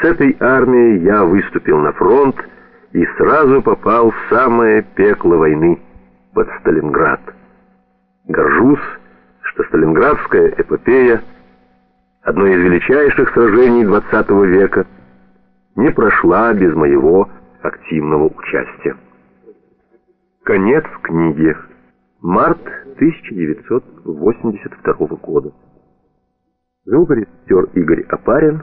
С этой армией я выступил на фронт и сразу попал в самое пекло войны, под Сталинград. Горжусь, что Сталинградская эпопея, одно из величайших сражений XX века, не прошла без моего активного участия. Конец книги. Март 1982 года. Звукорежиссер Игорь Апарин